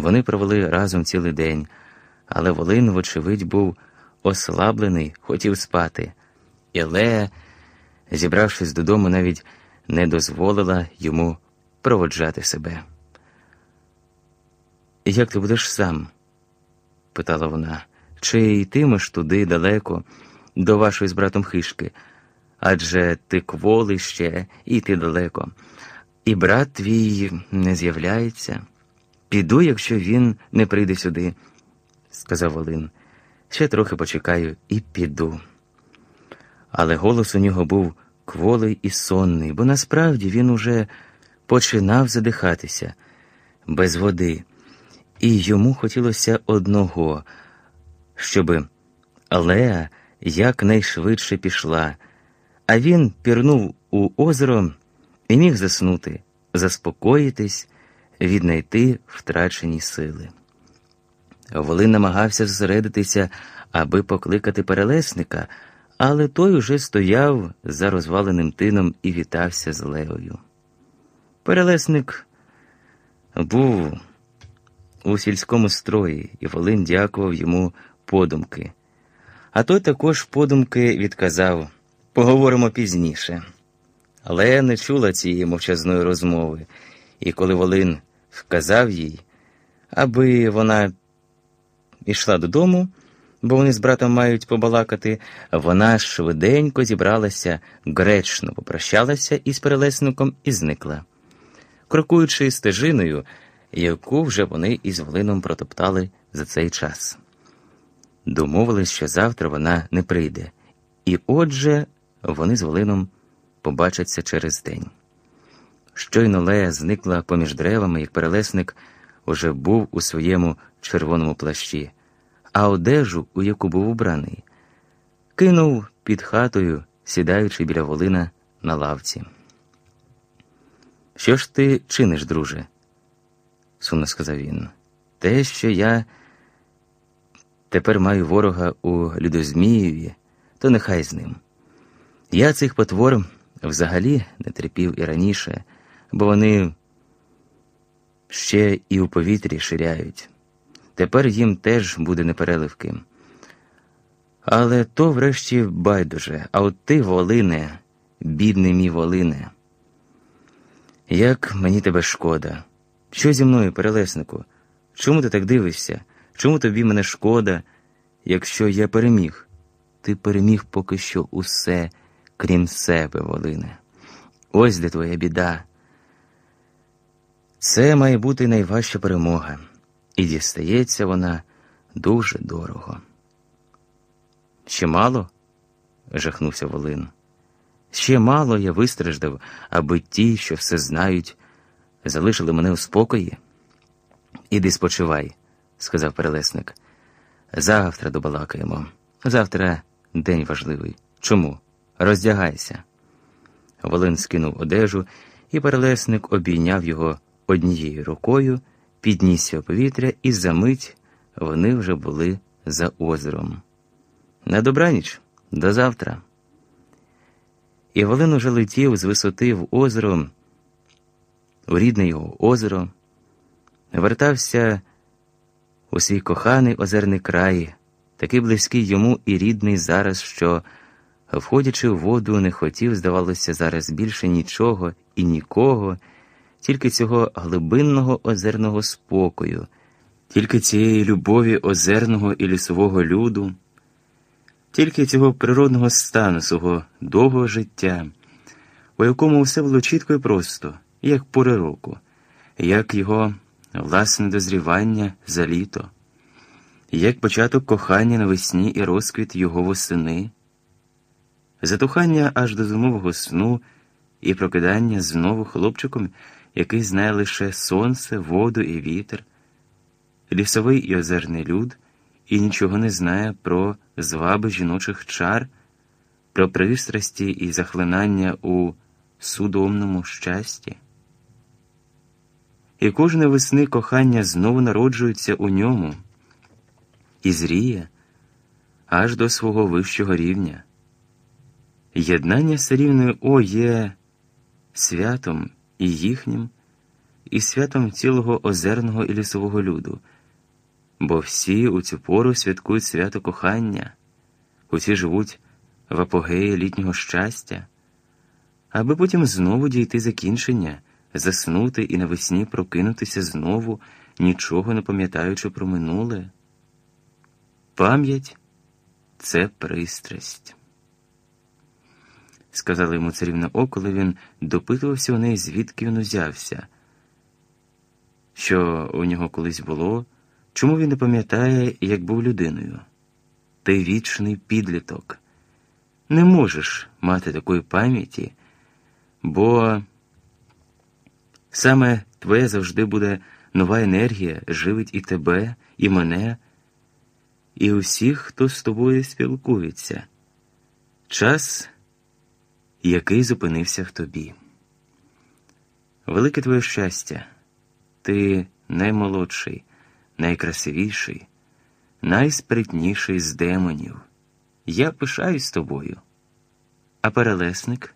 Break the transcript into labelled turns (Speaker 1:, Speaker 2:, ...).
Speaker 1: Вони провели разом цілий день, але Волин, вочевидь, був ослаблений, хотів спати, і Лея, зібравшись додому, навіть не дозволила йому проводжати себе. Як ти будеш сам? питала вона, чи йтимеш туди далеко, до вашої з братом хишки? Адже ти кволий ще, і ти далеко, і брат твій не з'являється. Піду, якщо він не прийде сюди, сказав Волин. Ще трохи почекаю і піду. Але голос у нього був кволий і сонний, бо насправді він уже починав задихатися без води, і йому хотілося одного, щоби Леа якнайшвидше пішла, а він пірнув у озеро і міг заснути, заспокоїтись, віднайти втрачені сили. Волин намагався зосередитися, аби покликати перелесника, але той уже стояв за розваленим тином і вітався з Леою. Перелесник був у сільському строї, і Волин дякував йому подумки. А той також подумки відказав поговоримо пізніше. Але не чула цієї мовчазної розмови, і коли Волин вказав їй, аби вона ішла додому, бо вони з братом мають побалакати, вона швиденько зібралася, гречно попрощалася із перелесником і зникла, крокуючи стежиною, яку вже вони із Волином протоптали за цей час. Домовились, що завтра вона не прийде, і отже вони з Волином побачаться через день. Щойно Лея зникла поміж деревами, як перелесник уже був у своєму червоному плащі, а одежу, у яку був убраний, кинув під хатою, сідаючи біля волина на лавці. Що ж ти чиниш, друже? сумно сказав він. Те, що я тепер маю ворога у Людозмієві, то нехай з ним. Я цих потвор взагалі не терпів і раніше, бо вони ще і у повітрі ширяють. Тепер їм теж буде непереливки. Але то врешті байдуже, а от ти, Волине, бідний мій Волине. Як мені тебе шкода. Що зі мною, перелеснику? Чому ти так дивишся? Чому тобі мене шкода, якщо я переміг? Ти переміг поки що усе, крім себе, Волине. Ось де твоя біда. Це має бути найважча перемога, і дістається вона дуже дорого. Ще мало? жахнувся Волин. Ще мало я вистраждав, аби ті, що все знають, залишили мене у спокої. Іди спочивай, сказав перелесник. Завтра добалакаємо. Завтра день важливий. Чому? Роздягайся. Волин скинув одежу, і перелесник обійняв його однією рукою, піднісся у повітря, і за мить вони вже були за озером. На добраніч, до завтра. І Волин уже летів з висоти в озеро, у рідне його озеро, вертався у свій коханий озерний край, такий близький йому і рідний зараз, що, входячи в воду, не хотів, здавалося, зараз більше нічого і нікого тільки цього глибинного озерного спокою, тільки цієї любові озерного і лісового люду, тільки цього природного стану свого довгого життя, у якому все було чітко і просто, як пори року, як його власне дозрівання за літо, як початок кохання навесні і розквіт його восени, затухання аж до зимового сну і прокидання знову хлопчиком який знає лише сонце, воду і вітер, лісовий і озерний люд, і нічого не знає про зваби жіночих чар, про пристрасті і захлинання у судомному щасті. І кожне весни кохання знову народжується у ньому і зріє аж до свого вищого рівня. Єднання з рівною О є святом і їхнім, і святом цілого озерного і лісового люду, бо всі у цю пору святкують свято кохання, усі живуть в апогеї літнього щастя, аби потім знову дійти закінчення, заснути і навесні прокинутися знову, нічого не пам'ятаючи про минуле. Пам'ять це пристрасть. Сказала йому царівна О, коли він допитувався у неї, звідки він узявся, що у нього колись було, чому він не пам'ятає, як був людиною. Ти вічний підліток. Не можеш мати такої пам'яті, бо саме твоя завжди буде нова енергія, живить і тебе, і мене, і усіх, хто з тобою спілкується. Час, який зупинився в тобі. Велике твоє щастя, ти наймолодший, найкрасивіший, найспритніший з демонів. Я пишаюсь тобою. А перелесник